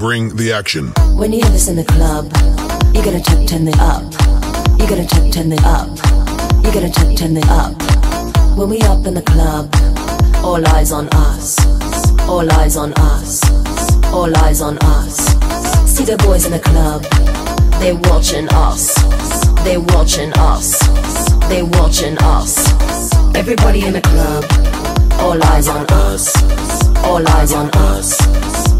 Bring the action. When you have this in the club, you gotta check, turn it up. You gotta check, turn it up. You gotta check, turn it up. When we up in the club, all eyes on us. All eyes on us. All eyes on us. See the boys in the club, they watching us. They watching us. They watching us. Everybody in the club, all eyes on us. All eyes on us.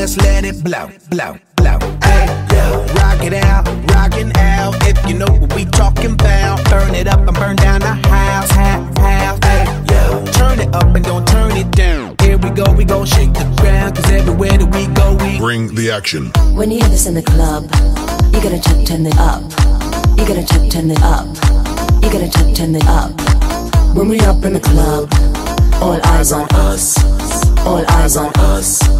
let's let it blow, blow, blow. Hey, yo. Rock it out, rockin' out. If you know what we talking about, burn it up and burn down the house, house, house. Hey, yo. Turn it up and don't turn it down. Here we go, we gon' shake the ground. Cause everywhere that we go, we Bring the action. When you hear this in the club, you gotta check, turn it up. You gotta check, turn it up. You gotta check, turn it up. When we up in the club, all eyes on us. All eyes on us.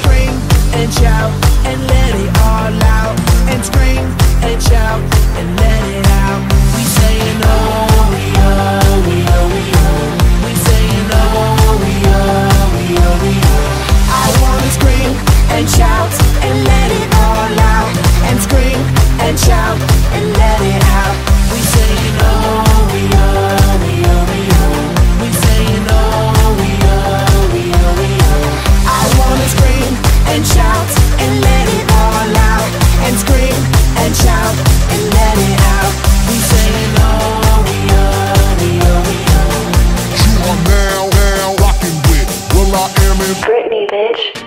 Britney, bitch.